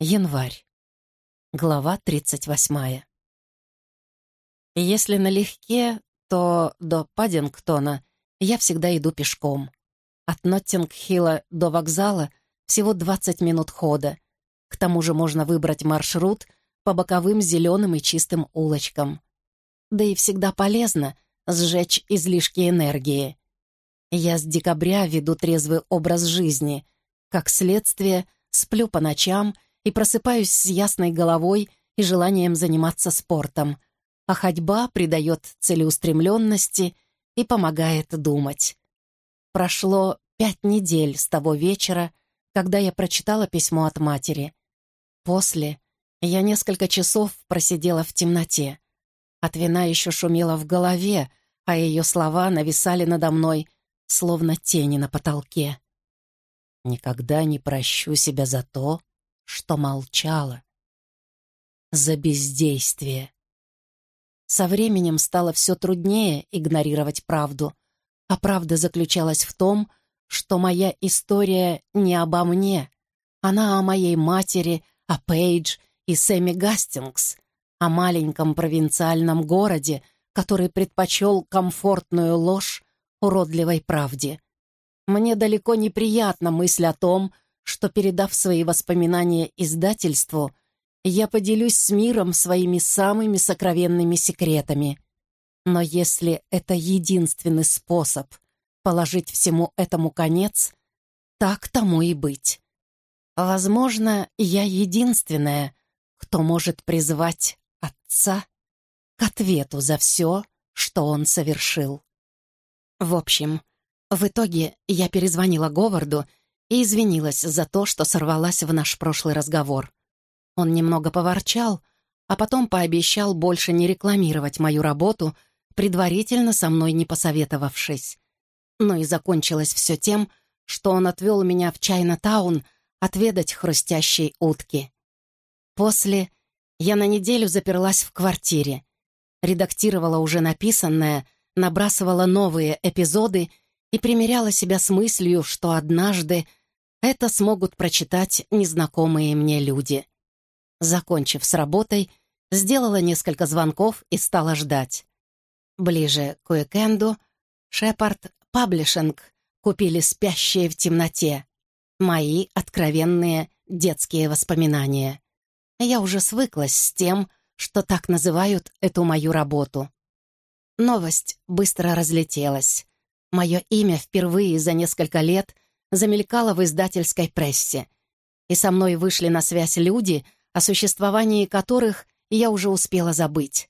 Январь. Глава 38. Если налегке, то до Паддингтона я всегда иду пешком. От Ноттинг-Хилла до вокзала всего 20 минут хода. К тому же можно выбрать маршрут по боковым зеленым и чистым улочкам. Да и всегда полезно сжечь излишки энергии. Я с декабря веду трезвый образ жизни. Как следствие, сплю по ночам — и просыпаюсь с ясной головой и желанием заниматься спортом, а ходьба придает целеустремленности и помогает думать. Прошло пять недель с того вечера, когда я прочитала письмо от матери. После я несколько часов просидела в темноте. От вина еще шумела в голове, а ее слова нависали надо мной, словно тени на потолке. «Никогда не прощу себя за то, что молчала. За бездействие. Со временем стало все труднее игнорировать правду, а правда заключалась в том, что моя история не обо мне, она о моей матери, о Пейдж и Сэмми Гастингс, о маленьком провинциальном городе, который предпочел комфортную ложь уродливой правде. Мне далеко неприятна мысль о том, что, передав свои воспоминания издательству, я поделюсь с миром своими самыми сокровенными секретами. Но если это единственный способ положить всему этому конец, так тому и быть. Возможно, я единственная, кто может призвать отца к ответу за все, что он совершил. В общем, в итоге я перезвонила Говарду и извинилась за то, что сорвалась в наш прошлый разговор. Он немного поворчал, а потом пообещал больше не рекламировать мою работу, предварительно со мной не посоветовавшись. Но и закончилось все тем, что он отвел меня в Чайна-таун отведать хрустящей утки. После я на неделю заперлась в квартире, редактировала уже написанное, набрасывала новые эпизоды и примеряла себя с мыслью, что однажды это смогут прочитать незнакомые мне люди. Закончив с работой, сделала несколько звонков и стала ждать. Ближе к уикенду Шепард Паблишинг купили «Спящие в темноте» мои откровенные детские воспоминания. Я уже свыклась с тем, что так называют эту мою работу. Новость быстро разлетелась. Мое имя впервые за несколько лет — замелькала в издательской прессе. И со мной вышли на связь люди, о существовании которых я уже успела забыть.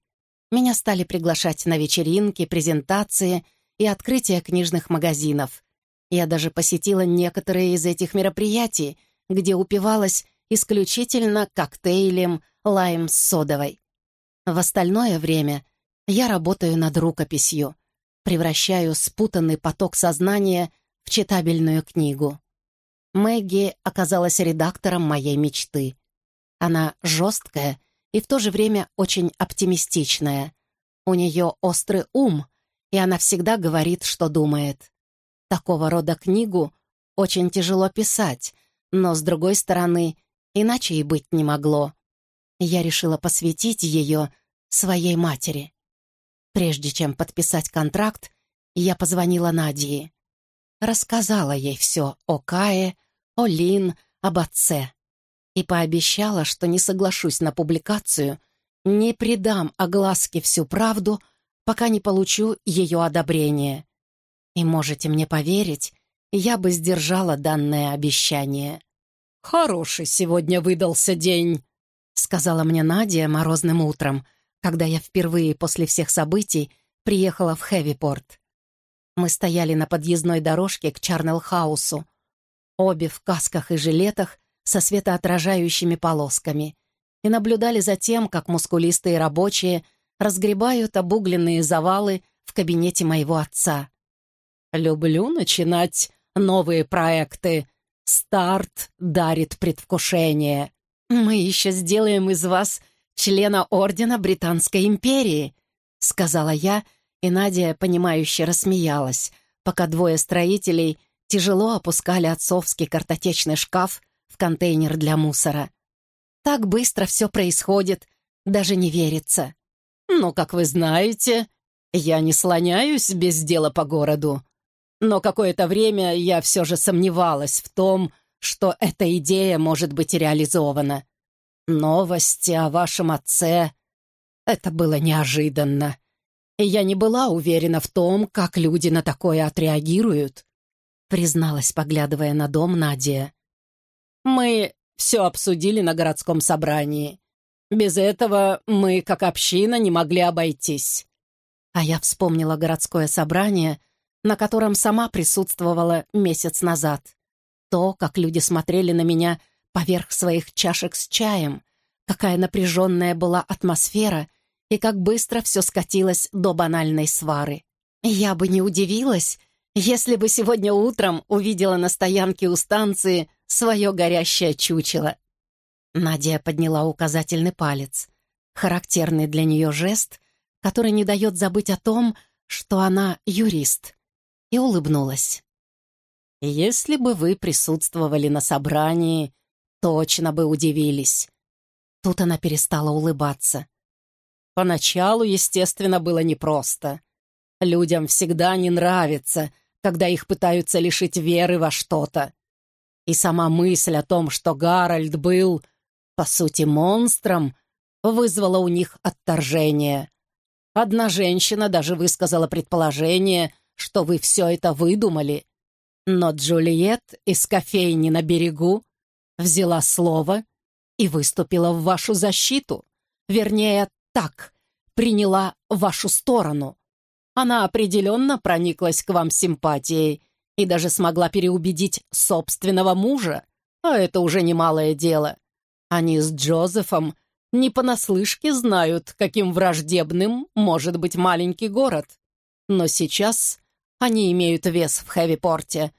Меня стали приглашать на вечеринки, презентации и открытия книжных магазинов. Я даже посетила некоторые из этих мероприятий, где упивалась исключительно коктейлем лайм с содовой. В остальное время я работаю над рукописью, превращаю спутанный поток сознания в читабельную книгу. Мэгги оказалась редактором моей мечты. Она жесткая и в то же время очень оптимистичная. У нее острый ум, и она всегда говорит, что думает. Такого рода книгу очень тяжело писать, но, с другой стороны, иначе и быть не могло. Я решила посвятить ее своей матери. Прежде чем подписать контракт, я позвонила Надии рассказала ей все о Кае, о Лин, об отце и пообещала, что не соглашусь на публикацию, не придам огласке всю правду, пока не получу ее одобрение. И можете мне поверить, я бы сдержала данное обещание. «Хороший сегодня выдался день», — сказала мне Надя морозным утром, когда я впервые после всех событий приехала в Хэвипорт. Мы стояли на подъездной дорожке к Чарнелл-хаусу, обе в касках и жилетах со светоотражающими полосками, и наблюдали за тем, как мускулистые рабочие разгребают обугленные завалы в кабинете моего отца. «Люблю начинать новые проекты. Старт дарит предвкушение. Мы еще сделаем из вас члена Ордена Британской империи», — сказала я, — и Надя, понимающе рассмеялась, пока двое строителей тяжело опускали отцовский картотечный шкаф в контейнер для мусора. Так быстро все происходит, даже не верится. Но, как вы знаете, я не слоняюсь без дела по городу. Но какое-то время я все же сомневалась в том, что эта идея может быть реализована. Новости о вашем отце — это было неожиданно. Я не была уверена в том, как люди на такое отреагируют, призналась, поглядывая на дом Надя. Мы все обсудили на городском собрании. Без этого мы, как община, не могли обойтись. А я вспомнила городское собрание, на котором сама присутствовала месяц назад. То, как люди смотрели на меня поверх своих чашек с чаем, какая напряженная была атмосфера и как быстро все скатилось до банальной свары. Я бы не удивилась, если бы сегодня утром увидела на стоянке у станции свое горящее чучело. Надя подняла указательный палец. Характерный для нее жест, который не дает забыть о том, что она юрист, и улыбнулась. «Если бы вы присутствовали на собрании, точно бы удивились». Тут она перестала улыбаться. Поначалу, естественно, было непросто. Людям всегда не нравится, когда их пытаются лишить веры во что-то. И сама мысль о том, что Гарольд был, по сути, монстром, вызвала у них отторжение. Одна женщина даже высказала предположение, что вы все это выдумали. Но Джульет из кофейни на берегу взяла слово и выступила в вашу защиту. Вернее, так, приняла вашу сторону. Она определенно прониклась к вам симпатией и даже смогла переубедить собственного мужа, а это уже немалое дело. Они с Джозефом не понаслышке знают, каким враждебным может быть маленький город. Но сейчас они имеют вес в Хэви-Порте,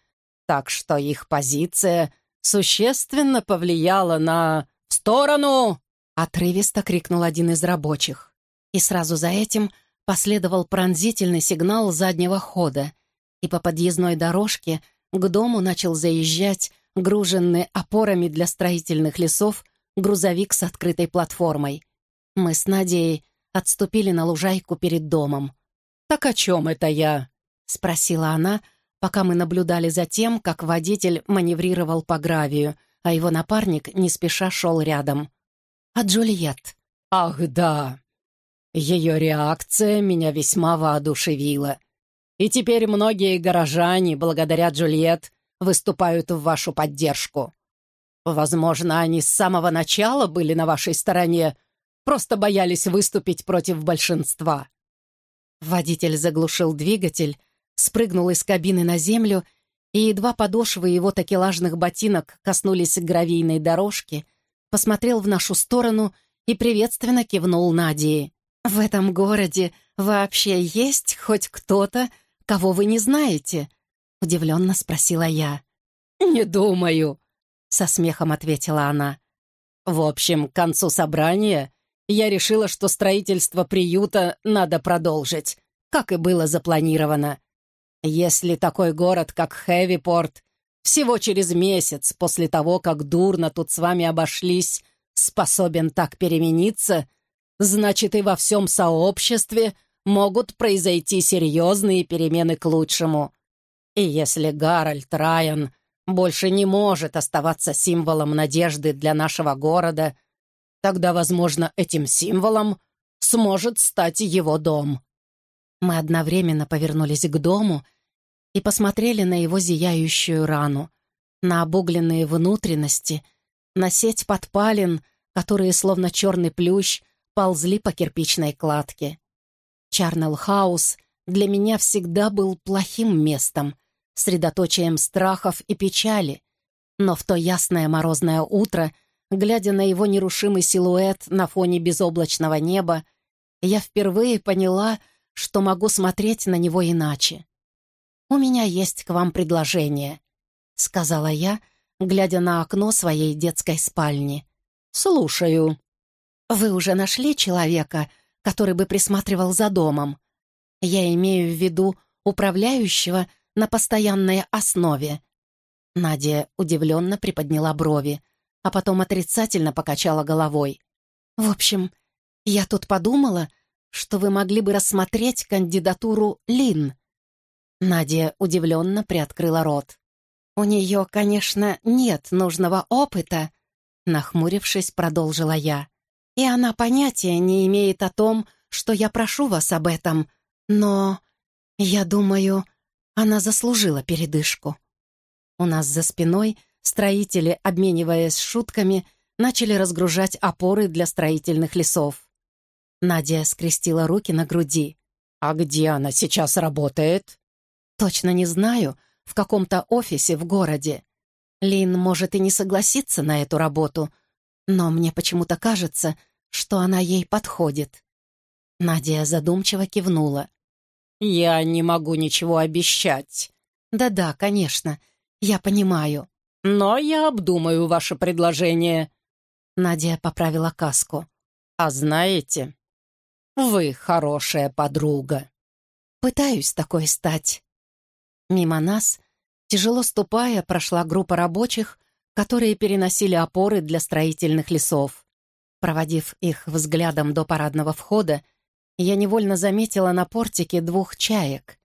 так что их позиция существенно повлияла на... «В сторону!» — отрывисто крикнул один из рабочих. И сразу за этим Последовал пронзительный сигнал заднего хода, и по подъездной дорожке к дому начал заезжать груженный опорами для строительных лесов грузовик с открытой платформой. Мы с Надей отступили на лужайку перед домом. «Так о чем это я?» — спросила она, пока мы наблюдали за тем, как водитель маневрировал по гравию, а его напарник не спеша шел рядом. «А Джульет?» «Ах, да!» Ее реакция меня весьма воодушевила. И теперь многие горожане, благодаря Джульет, выступают в вашу поддержку. Возможно, они с самого начала были на вашей стороне, просто боялись выступить против большинства. Водитель заглушил двигатель, спрыгнул из кабины на землю, и едва подошвы его такелажных ботинок коснулись гравийной дорожки, посмотрел в нашу сторону и приветственно кивнул Надии. «В этом городе вообще есть хоть кто-то, кого вы не знаете?» — удивленно спросила я. «Не думаю», — со смехом ответила она. «В общем, к концу собрания я решила, что строительство приюта надо продолжить, как и было запланировано. Если такой город, как Хэвипорт, всего через месяц после того, как дурно тут с вами обошлись, способен так перемениться, значит и во всем сообществе могут произойти серьезные перемены к лучшему. И если Гарольд Райан больше не может оставаться символом надежды для нашего города, тогда, возможно, этим символом сможет стать его дом. Мы одновременно повернулись к дому и посмотрели на его зияющую рану, на обугленные внутренности, на сеть подпалин, которые, словно черный плющ, ползли по кирпичной кладке. Чарнелл-хаус для меня всегда был плохим местом, средоточием страхов и печали, но в то ясное морозное утро, глядя на его нерушимый силуэт на фоне безоблачного неба, я впервые поняла, что могу смотреть на него иначе. «У меня есть к вам предложение», — сказала я, глядя на окно своей детской спальни. «Слушаю», вы уже нашли человека, который бы присматривал за домом? Я имею в виду управляющего на постоянной основе. Надя удивленно приподняла брови. а потом отрицательно покачала головой. «В общем, я тут подумала, что вы могли бы рассмотреть кандидатуру Лин». Надя удивленно приоткрыла рот. «У нее, конечно, нет нужного опыта», — нахмурившись, продолжила я. «И она понятия не имеет о том, что я прошу вас об этом, но, я думаю, она заслужила передышку». У нас за спиной строители, обмениваясь шутками, начали разгружать опоры для строительных лесов. Надя скрестила руки на груди. «А где она сейчас работает?» «Точно не знаю. В каком-то офисе в городе. Лин может и не согласиться на эту работу, но мне почему-то кажется, что она ей подходит». Надя задумчиво кивнула. «Я не могу ничего обещать». «Да-да, конечно, я понимаю. Но я обдумаю ваше предложение». Надя поправила каску. «А знаете, вы хорошая подруга». «Пытаюсь такой стать». Мимо нас, тяжело ступая, прошла группа рабочих, которые переносили опоры для строительных лесов. Проводив их взглядом до парадного входа, я невольно заметила на портике двух чаек.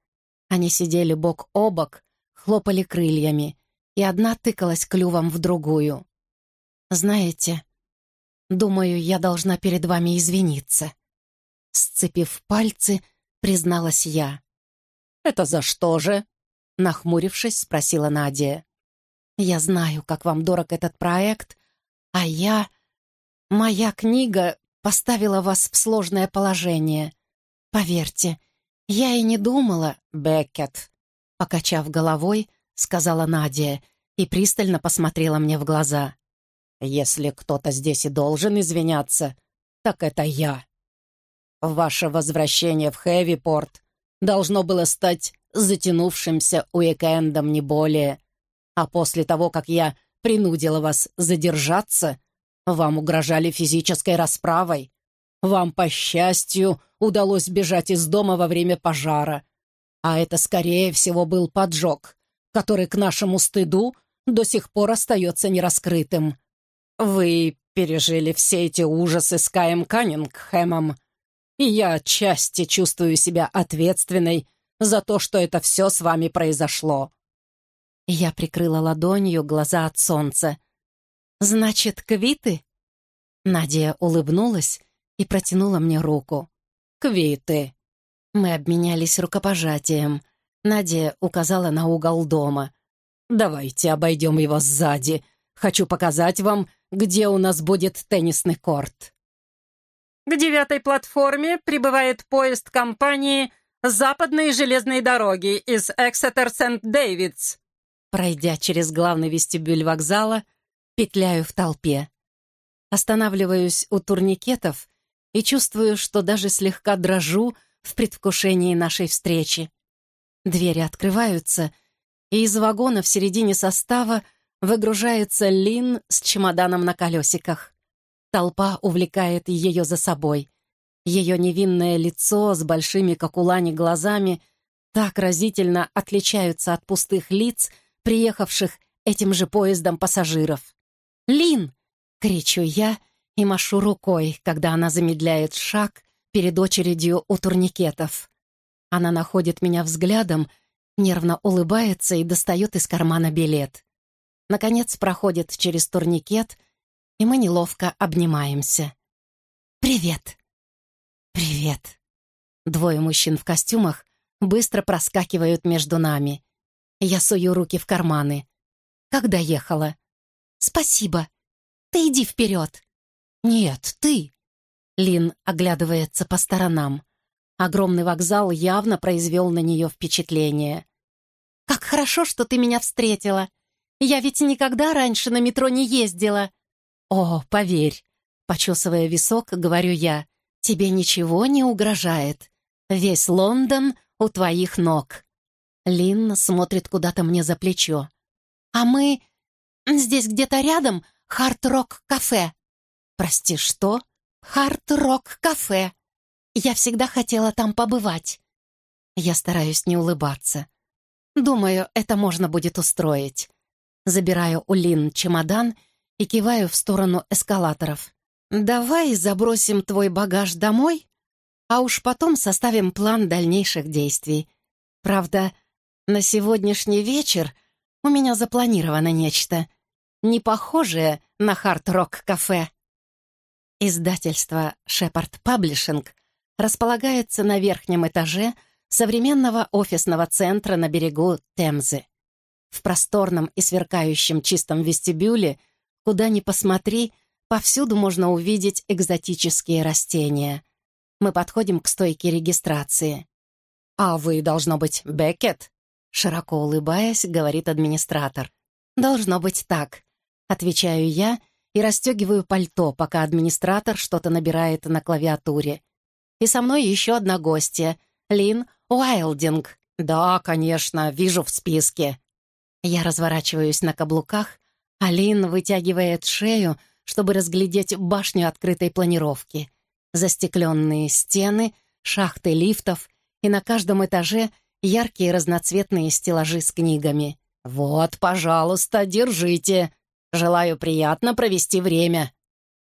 Они сидели бок о бок, хлопали крыльями, и одна тыкалась клювом в другую. «Знаете, думаю, я должна перед вами извиниться», Сцепив пальцы, призналась я. «Это за что же?» Нахмурившись, спросила Надя. «Я знаю, как вам дорог этот проект, а я... Моя книга поставила вас в сложное положение. Поверьте, я и не думала, Беккет», покачав головой, сказала Надя и пристально посмотрела мне в глаза. «Если кто-то здесь и должен извиняться, так это я». Ваше возвращение в Хэвипорт должно было стать затянувшимся уикендом не более. А после того, как я принудила вас задержаться, вам угрожали физической расправой. Вам, по счастью, удалось бежать из дома во время пожара. А это, скорее всего, был поджог, который, к нашему стыду, до сих пор остается нераскрытым. Вы пережили все эти ужасы с Каем Каннингхэмом, и я отчасти чувствую себя ответственной за то, что это все с вами произошло». Я прикрыла ладонью глаза от солнца. «Значит, квиты?» Надя улыбнулась и протянула мне руку. «Квиты!» Мы обменялись рукопожатием. Надя указала на угол дома. «Давайте обойдем его сзади. Хочу показать вам, где у нас будет теннисный корт». К девятой платформе прибывает поезд компании «Западные железные дороги» из Эксетер-Сент-Дэвидс. Пройдя через главный вестибюль вокзала, петляю в толпе. Останавливаюсь у турникетов и чувствую, что даже слегка дрожу в предвкушении нашей встречи. Двери открываются, и из вагона в середине состава выгружается Лин с чемоданом на колесиках. Толпа увлекает ее за собой. Ее невинное лицо с большими, как у Лани, глазами так разительно отличаются от пустых лиц, приехавших этим же поездом пассажиров. «Лин!» — кричу я и машу рукой, когда она замедляет шаг перед очередью у турникетов. Она находит меня взглядом, нервно улыбается и достает из кармана билет. Наконец проходит через турникет и мы неловко обнимаемся. «Привет!» «Привет!» Двое мужчин в костюмах быстро проскакивают между нами. Я сую руки в карманы. «Как доехала?» «Спасибо. Ты иди вперед!» «Нет, ты!» Лин оглядывается по сторонам. Огромный вокзал явно произвел на нее впечатление. «Как хорошо, что ты меня встретила! Я ведь никогда раньше на метро не ездила!» «О, поверь», — почесывая висок, говорю я, «тебе ничего не угрожает. Весь Лондон у твоих ног». Лин смотрит куда-то мне за плечо. «А мы... здесь где-то рядом Хард-Рок-кафе». «Прости, что?» «Хард-Рок-кафе. Я всегда хотела там побывать». Я стараюсь не улыбаться. Думаю, это можно будет устроить. Забираю у Лин чемодан и киваю в сторону эскалаторов. «Давай забросим твой багаж домой, а уж потом составим план дальнейших действий. Правда, на сегодняшний вечер у меня запланировано нечто, не похожее на хард-рок-кафе». Издательство «Шепард Паблишинг» располагается на верхнем этаже современного офисного центра на берегу Темзы. В просторном и сверкающем чистом вестибюле, куда ни посмотри, повсюду можно увидеть экзотические растения. Мы подходим к стойке регистрации. «А вы, должно быть, Беккет?» Широко улыбаясь, говорит администратор. «Должно быть так», — отвечаю я и расстегиваю пальто, пока администратор что-то набирает на клавиатуре. И со мной еще одна гостья, Лин Уайлдинг. Да, конечно, вижу в списке. Я разворачиваюсь на каблуках, а Лин вытягивает шею, чтобы разглядеть башню открытой планировки. Застекленные стены, шахты лифтов и на каждом этаже яркие разноцветные стеллажи с книгами. «Вот, пожалуйста, держите. Желаю приятно провести время».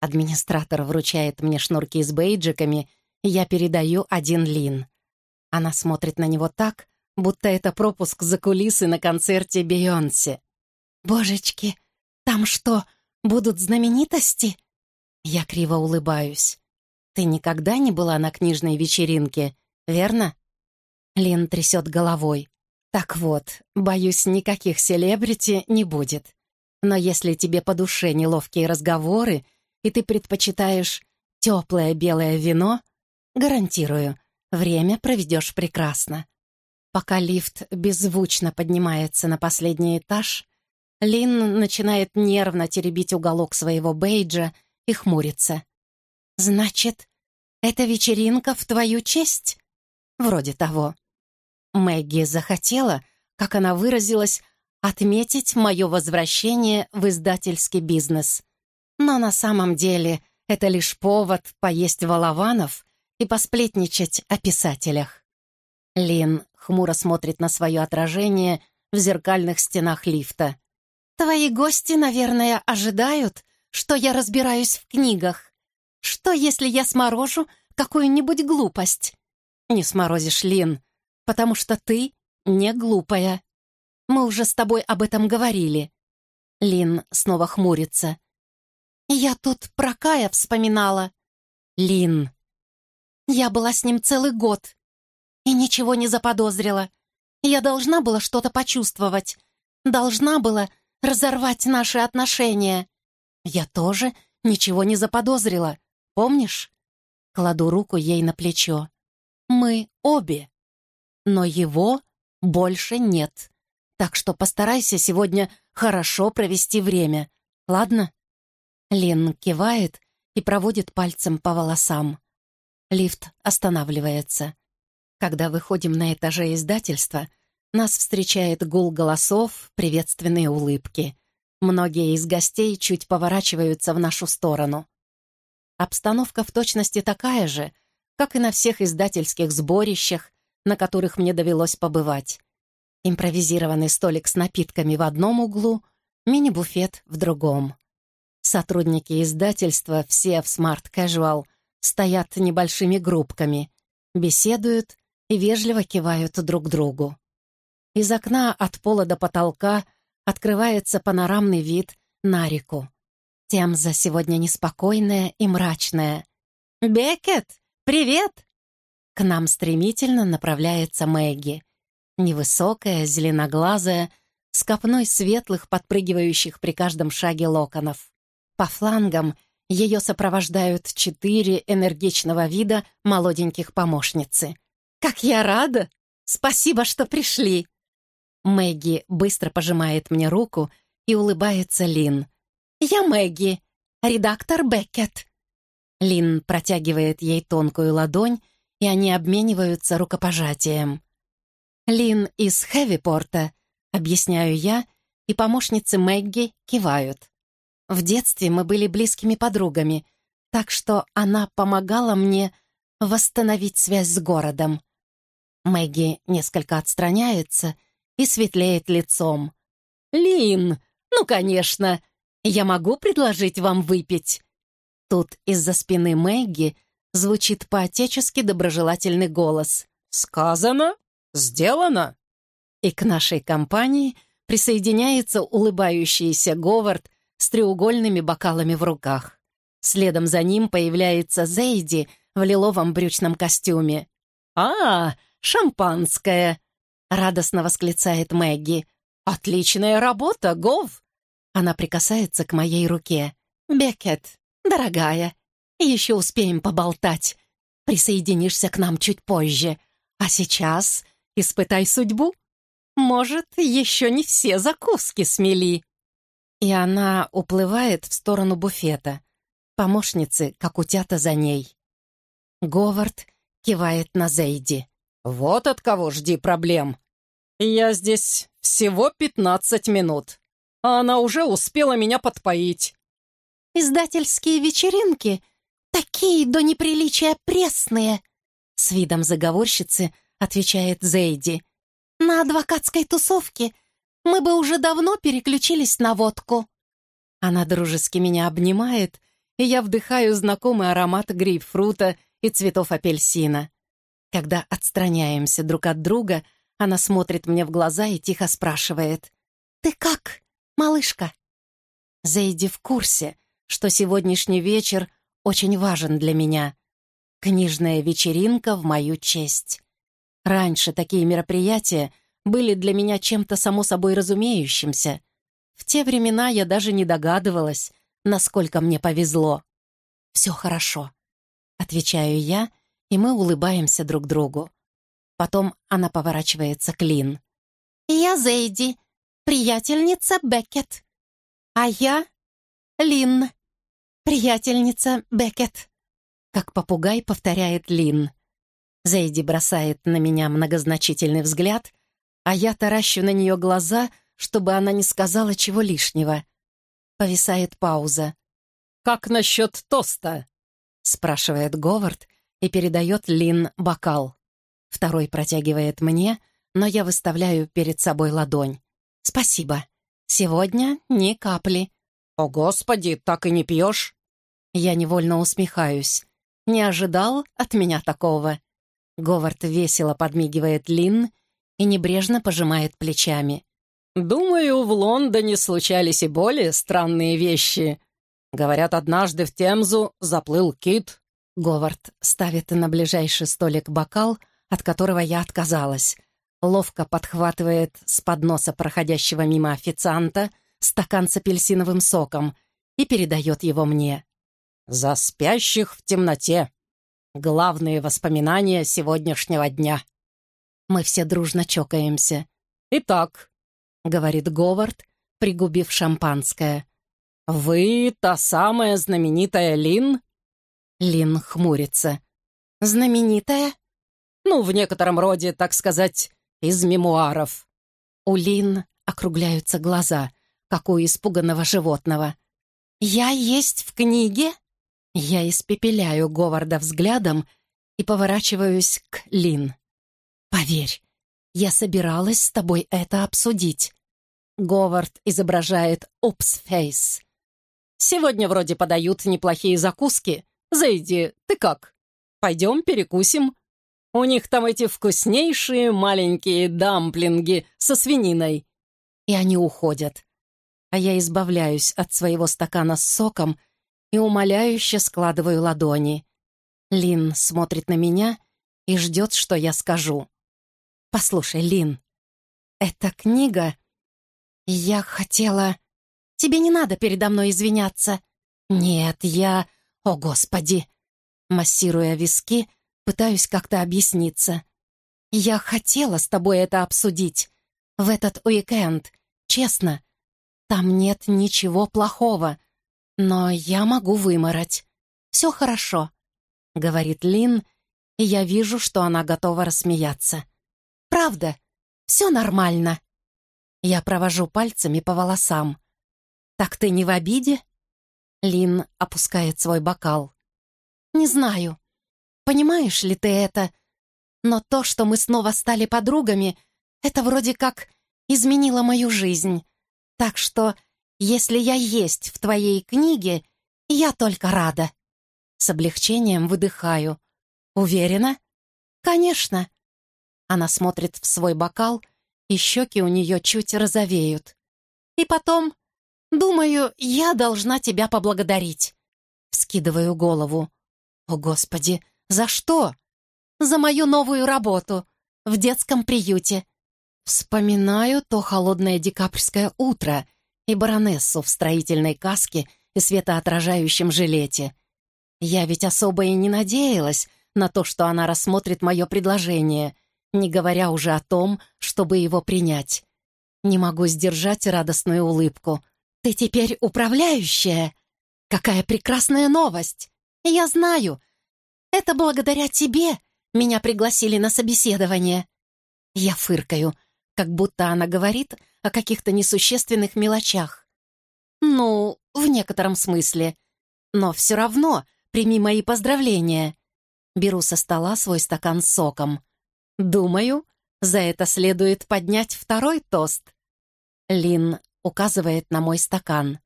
Администратор вручает мне шнурки с бейджиками, и я передаю один Лин. Она смотрит на него так, будто это пропуск за кулисы на концерте Бейонсе. «Божечки, там что, будут знаменитости?» Я криво улыбаюсь. «Ты никогда не была на книжной вечеринке, верно?» Лин трясет головой. «Так вот, боюсь, никаких селебрити не будет. Но если тебе по душе неловкие разговоры, и ты предпочитаешь теплое белое вино, гарантирую, время проведешь прекрасно. Пока лифт беззвучно поднимается на последний этаж, Лин начинает нервно теребить уголок своего бейджа и хмурится. «Значит, это вечеринка в твою честь?» «Вроде того». Мэгги захотела, как она выразилась, отметить мое возвращение в издательский бизнес. Но на самом деле это лишь повод поесть волованов и посплетничать о писателях. Лин хмуро смотрит на свое отражение в зеркальных стенах лифта. «Твои гости, наверное, ожидают, что я разбираюсь в книгах. Что, если я сморожу какую-нибудь глупость?» «Не сморозишь, Лин, потому что ты не глупая. Мы уже с тобой об этом говорили». Лин снова хмурится. «Я тут про Кая вспоминала». «Лин». «Я была с ним целый год и ничего не заподозрила. Я должна была что-то почувствовать. Должна была разорвать наши отношения. Я тоже ничего не заподозрила. Помнишь? Кладу руку ей на плечо. Мы обе. Но его больше нет. Так что постарайся сегодня хорошо провести время. Ладно? Лин кивает и проводит пальцем по волосам. Лифт останавливается. Когда выходим на этаже издательства, нас встречает гул голосов, приветственные улыбки. Многие из гостей чуть поворачиваются в нашу сторону. Обстановка в точности такая же, как и на всех издательских сборищах, на которых мне довелось побывать. Импровизированный столик с напитками в одном углу, мини-буфет в другом. Сотрудники издательства, все в Casual, стоят небольшими группками, беседуют и вежливо кивают друг другу. Из окна от пола до потолка открывается панорамный вид на реку. Темза сегодня неспокойная и мрачная. «Бекет, привет!» К нам стремительно направляется Мэгги. Невысокая, зеленоглазая, с копной светлых, подпрыгивающих при каждом шаге локонов. По флангам ее сопровождают четыре энергичного вида молоденьких помощницы — «Как я рада! Спасибо, что пришли!» Мэгги быстро пожимает мне руку и улыбается Лин. «Я Мэгги, редактор Беккет». Лин протягивает ей тонкую ладонь, и они обмениваются рукопожатием. «Лин из Хэвипорта», — объясняю я, и помощницы Мэгги кивают. В детстве мы были близкими подругами, так что она помогала мне восстановить связь с городом. Мэгги несколько отстраняется и светлеет лицом. «Лин, ну, конечно, Я могу предложить вам выпить?» Тут из-за спины Мэгги звучит по-отечески доброжелательный голос. «Сказано, сделано!» И к нашей компании присоединяется улыбающийся Говард с треугольными бокалами в руках. Следом за ним появляется Зейди в лиловом брючном костюме. «А, шампанское!» — радостно восклицает Мэгги. «Отличная работа, Гов!» Она прикасается к моей руке. «Бекет, дорогая, еще успеем поболтать. Присоединишься к нам чуть позже. А сейчас испытай судьбу. Может, еще не все закуски смели». И она уплывает в сторону буфета. Помощницы, как утята за ней. Говард кивает на Зейди. «Вот от кого жди проблем. Я здесь всего пятнадцать минут, а она уже успела меня подпоить». «Издательские вечеринки такие до неприличия пресные», с видом заговорщицы отвечает Зейди. «На адвокатской тусовке мы бы уже давно переключились на водку». Она дружески меня обнимает, и я вдыхаю знакомый аромат грейпфрута и цветов апельсина. Когда отстраняемся друг от друга, она смотрит мне в глаза и тихо спрашивает. «Ты как, малышка?» Зейди в курсе, что сегодняшний вечер очень важен для меня. Книжная вечеринка в мою честь. Раньше такие мероприятия были для меня чем-то само собой разумеющимся. В те времена я даже не догадывалась, насколько мне повезло. «Все хорошо», — отвечаю я, и мы улыбаемся друг другу. Потом она поворачивается к Лин. «Я Зейди, приятельница Беккет. А я Лин, приятельница Беккет», — как попугай повторяет Лин. Зейди бросает на меня многозначительный взгляд, а я таращу на нее глаза, чтобы она не сказала чего лишнего. Повисает пауза. «Как насчет тоста?» — спрашивает Говард и передает Лин бокал. Второй протягивает мне, но я выставляю перед собой ладонь. «Спасибо. Сегодня ни капли». «О, Господи, так и не пьешь?» Я невольно усмехаюсь. Не ожидал от меня такого. Говард весело подмигивает Лин и небрежно пожимает плечами. «Думаю, в Лондоне случались и более странные вещи. Говорят, однажды в Темзу заплыл кит». Говард ставит на ближайший столик бокал, от которого я отказалась. Ловко подхватывает с подноса проходящего мимо официанта стакан с апельсиновым соком и передает его мне. «За спящих в темноте. Главные воспоминания сегодняшнего дня». Мы все дружно чокаемся. «Итак, — говорит Говард, пригубив шампанское. «Вы та самая знаменитая Лин?» Лин хмурится. «Знаменитая?» «Ну, в некотором роде, так сказать, из мемуаров». У Лин округляются глаза, как у испуганного животного. «Я есть в книге?» Я испепеляю Говарда взглядом и поворачиваюсь к Лин. «Поверь, я собиралась с тобой это обсудить. Говард изображает «oops-face». «Сегодня вроде подают неплохие закуски. Зайди, ты как? Пойдем перекусим. У них там эти вкуснейшие маленькие дамплинги со свининой». И они уходят. А я избавляюсь от своего стакана с соком и умоляюще складываю ладони. Лин смотрит на меня и ждет, что я скажу. «Послушай, Лин, эта книга... Я хотела... Тебе не надо передо мной извиняться. Нет, я... О, Господи!» Массируя виски, пытаюсь как-то объясниться. «Я хотела с тобой это обсудить. В этот уикенд. Честно. Там нет ничего плохого. Но я могу вымороть. Все хорошо», — говорит Лин, и я вижу, что она готова рассмеяться. Правда, все нормально. Я провожу пальцами по волосам. Так ты не в обиде? Лин опускает свой бокал. Не знаю. Понимаешь ли ты это? Но то, что мы снова стали подругами, это вроде как изменило мою жизнь. Так что Если я есть в твоей книге, я только рада. С облегчением выдыхаю. Уверена? Конечно. Она смотрит в свой бокал, и щеки у нее чуть розовеют. И потом, думаю, я должна тебя поблагодарить. Вскидываю голову. О, Господи, за что? За мою новую работу в детском приюте. Вспоминаю то холодное декабрьское утро и баронессу в строительной каске и светоотражающем жилете. Я ведь особо и не надеялась на то, что она рассмотрит мое предложение, не говоря уже о том, чтобы его принять. Не могу сдержать радостную улыбку. «Ты теперь управляющая? Какая прекрасная новость! Я знаю. Это благодаря тебе меня пригласили на собеседование». Я фыркаю, как будто она говорит о каких-то несущественных мелочах. «Ну, в некотором смысле. Но все равно прими мои поздравления». Беру со стола свой стакан с соком. «Думаю, за это следует поднять второй тост». Лин указывает на мой стакан.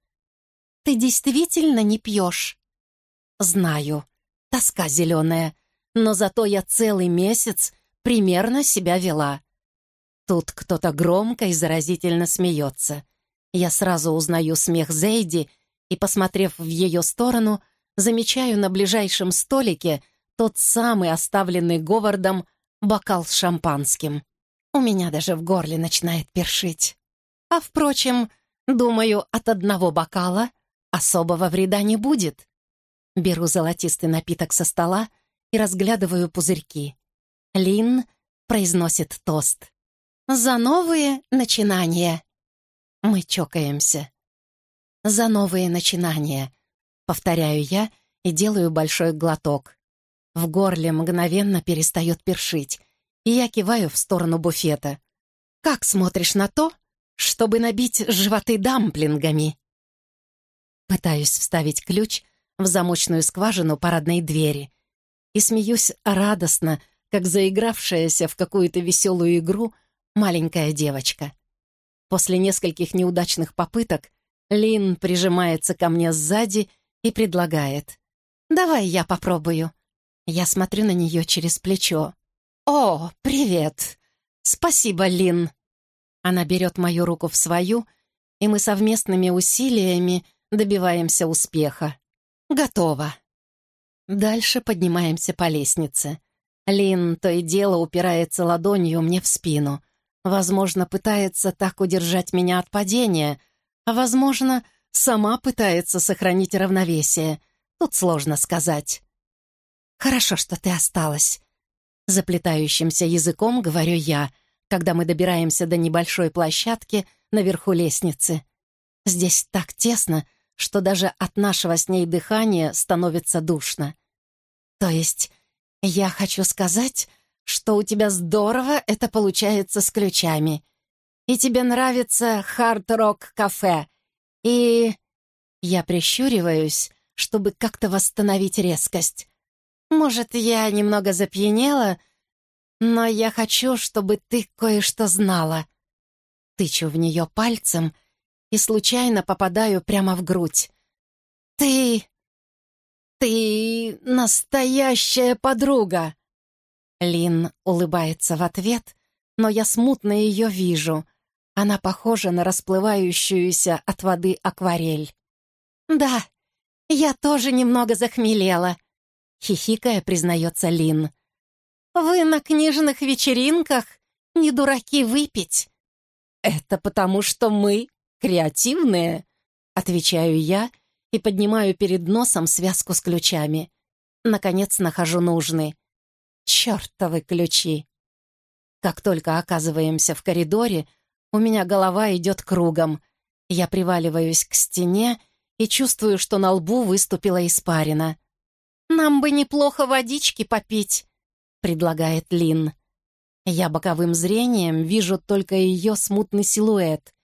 «Ты действительно не пьешь?» «Знаю. Тоска зеленая. Но зато я целый месяц примерно себя вела. Тут кто-то громко и заразительно смеется. Я сразу узнаю смех Зейди и, посмотрев в ее сторону, замечаю на ближайшем столике тот самый оставленный Говардом бокал с шампанским. У меня даже в горле начинает першить. А, впрочем, думаю, от одного бокала особого вреда не будет. Беру золотистый напиток со стола и разглядываю пузырьки. Лин произносит тост. «За новые начинания!» Мы чокаемся. «За новые начинания!» Повторяю я и делаю большой глоток. В горле мгновенно перестает першить, и я киваю в сторону буфета. «Как смотришь на то, чтобы набить животы дамплингами?» Пытаюсь вставить ключ в замочную скважину парадной двери и смеюсь радостно, как заигравшаяся в какую-то веселую игру маленькая девочка. После нескольких неудачных попыток Лин прижимается ко мне сзади и предлагает. «Давай я попробую». Я смотрю на нее через плечо. «О, привет! Спасибо, Лин!» Она берет мою руку в свою, и мы совместными усилиями добиваемся успеха. «Готово!» Дальше поднимаемся по лестнице. Лин то и дело упирается ладонью мне в спину. Возможно, пытается так удержать меня от падения, а, возможно, сама пытается сохранить равновесие. Тут сложно сказать. «Хорошо, что ты осталась», — заплетающимся языком говорю я, когда мы добираемся до небольшой площадки наверху лестницы. Здесь так тесно, что даже от нашего с ней дыхания становится душно. То есть я хочу сказать, что у тебя здорово это получается с ключами. И тебе нравится хард-рок-кафе. И... Я прищуриваюсь, чтобы как-то восстановить резкость. Может, я немного запьянела, но я хочу, чтобы ты кое-что знала. Тычу в нее пальцем и случайно попадаю прямо в грудь. Ты «Ты настоящая подруга!» Лин улыбается в ответ, но я смутно ее вижу. Она похожа на расплывающуюся от воды акварель. «Да, я тоже немного захмелела», — хихикая признается Лин. «Вы на книжных вечеринках не дураки выпить». «Это потому, что мы креативные», — отвечаю я, — и поднимаю перед носом связку с ключами. Наконец нахожу нужный. Чёртовы ключи! Как только оказываемся в коридоре, у меня голова идет кругом. Я приваливаюсь к стене и чувствую, что на лбу выступила испарина. «Нам бы неплохо водички попить», — предлагает Лин. Я боковым зрением вижу только ее смутный силуэт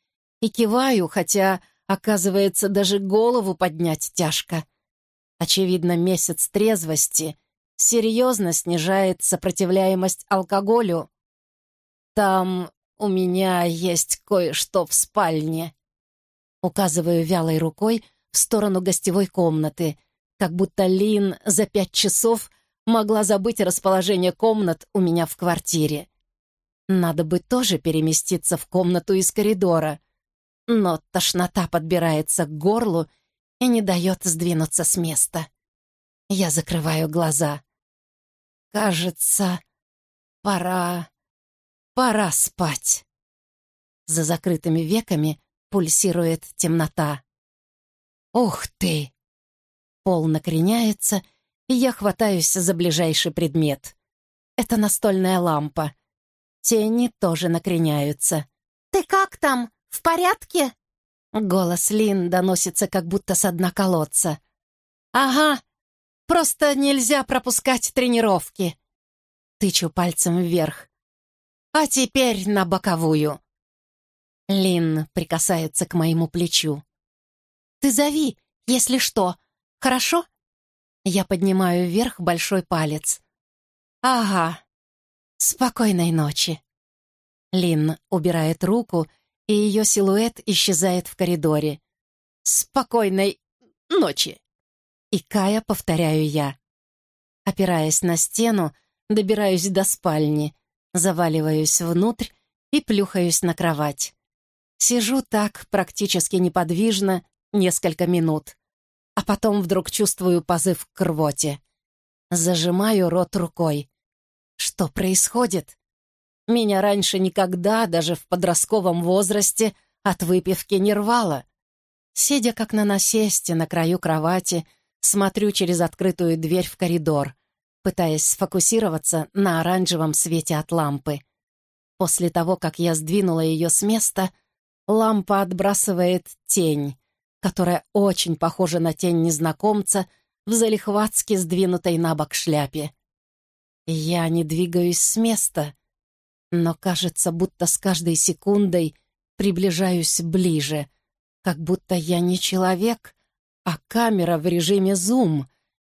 и киваю, хотя Оказывается, даже голову поднять тяжко. Очевидно, месяц трезвости серьезно снижает сопротивляемость алкоголю. Там у меня есть кое-что в спальне. Указываю вялой рукой в сторону гостевой комнаты, как будто Лин за пять часов могла забыть расположение комнат у меня в квартире. Надо бы тоже переместиться в комнату из коридора, но тошнота подбирается к горлу и не дает сдвинуться с места. Я закрываю глаза. Кажется, пора... пора спать. За закрытыми веками пульсирует темнота. «Ух ты!» Пол накреняется, и я хватаюсь за ближайший предмет. Это настольная лампа. Тени тоже накреняются. «Ты как там? В порядке?» Голос Лин доносится как будто с дна колодца. «Ага, просто нельзя пропускать тренировки!» Тычу пальцем вверх. «А теперь на боковую!» Лин прикасается к моему плечу. «Ты зови, если что, хорошо?» Я поднимаю вверх большой палец. «Ага. Спокойной ночи». Лин убирает руку и ее силуэт исчезает в коридоре. «Спокойной ночи!» И Кая повторяю я. Опираясь на стену, добираюсь до спальни, заваливаюсь внутрь и плюхаюсь на кровать. Сижу так, практически неподвижно, несколько минут. А потом вдруг чувствую позыв к рвоте. Зажимаю рот рукой. Что происходит? Меня раньше никогда, даже в подростковом возрасте, от выпивки не рвало. Сидя как на насесте на краю кровати, смотрю через открытую дверь в коридор, пытаясь сфокусироваться на оранжевом свете от лампы. После того, как я сдвинула ее с места, лампа отбрасывает тень, которая очень похожа на тень незнакомца в залихватски сдвинутой на бок шляпе. Я не двигаюсь с места, но кажется, будто с каждой секундой приближаюсь ближе, как будто я не человек, а камера в режиме зум,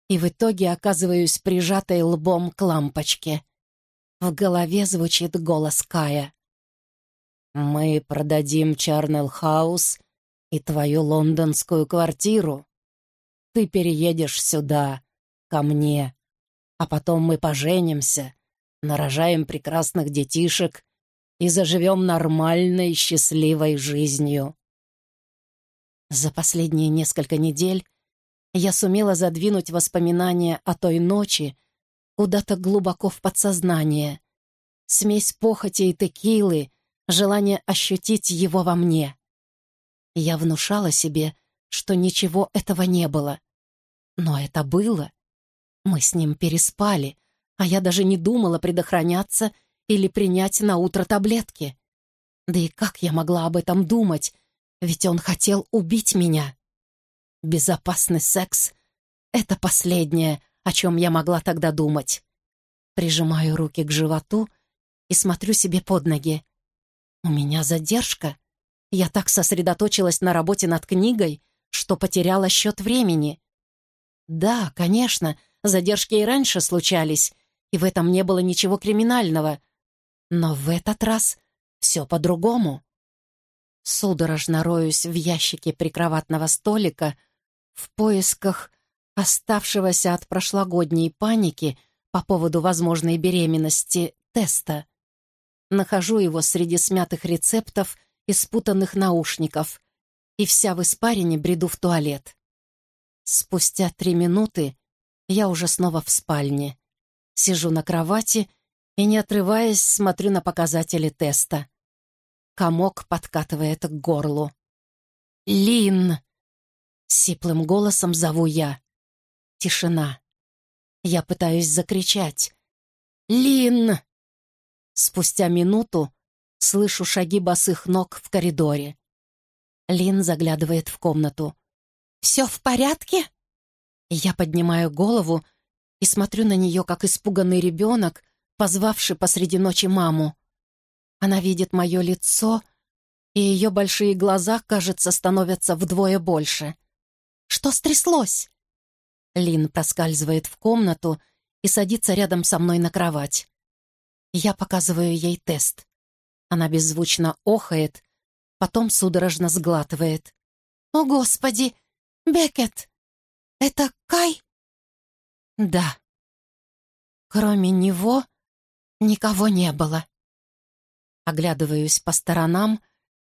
и в итоге оказываюсь прижатой лбом к лампочке. В голове звучит голос Кая. «Мы продадим Чарнелл Хаус и твою лондонскую квартиру. Ты переедешь сюда, ко мне, а потом мы поженимся, нарожаем прекрасных детишек и заживем нормальной, счастливой жизнью. За последние несколько недель я сумела задвинуть воспоминания о той ночи куда-то глубоко в подсознание. Смесь похоти и текилы, желание ощутить его во мне. Я внушала себе, что ничего этого не было. Но это было. Мы с ним переспали — а я даже не думала предохраняться или принять на утро таблетки. Да и как я могла об этом думать, ведь он хотел убить меня. Безопасный секс — это последнее, о чем я могла тогда думать. Прижимаю руки к животу и смотрю себе под ноги. У меня задержка. Я так сосредоточилась на работе над книгой, что потеряла счет времени. Да, конечно, задержки и раньше случались, и в этом не было ничего криминального. Но в этот раз все по-другому. Судорожно роюсь в ящике прикроватного столика в поисках оставшегося от прошлогодней паники по поводу возможной беременности теста. Нахожу его среди смятых рецептов и спутанных наушников, и вся в испарине бреду в туалет. Спустя три минуты я уже снова в спальне. Сижу на кровати и, не отрываясь, смотрю на показатели теста. Комок подкатывает к горлу. «Лин!» — сиплым голосом зову я. Тишина. Я пытаюсь закричать. «Лин!» Спустя минуту слышу шаги босых ног в коридоре. Лин заглядывает в комнату. «Все в порядке?» Я поднимаю голову и смотрю на нее, как испуганный ребенок, позвавший посреди ночи маму. Она видит мое лицо, и ее большие глаза, кажется, становятся вдвое больше. «Что стряслось?» Лин проскальзывает в комнату и садится рядом со мной на кровать. Я показываю ей тест. Она беззвучно охает, потом судорожно сглатывает. О, Господи! Бекет! Это Кай?» «Да». Кроме него никого не было. Оглядываюсь по сторонам,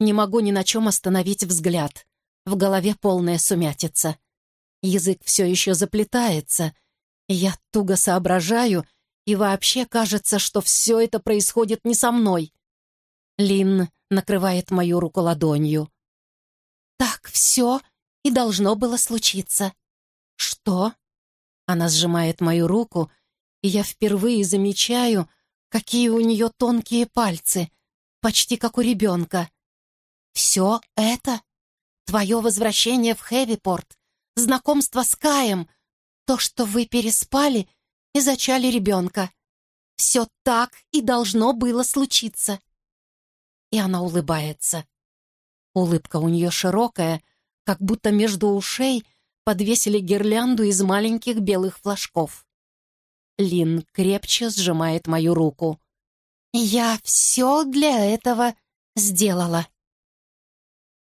не могу ни на чем остановить взгляд. В голове полная сумятица. Язык все еще заплетается. Я туго соображаю, и вообще кажется, что все это происходит не со мной. Лин накрывает мою руку ладонью. «Так все и должно было случиться». «Что?» Она сжимает мою руку, и я впервые замечаю, какие у нее тонкие пальцы, почти как у ребенка. «Все это? Твое возвращение в Хэвипорт, знакомство с Каем, то, что вы переспали и зачали ребенка. Все так и должно было случиться». И она улыбается. Улыбка у нее широкая, как будто между ушей подвесили гирлянду из маленьких белых флажков. Лин крепче сжимает мою руку. «Я все для этого сделала».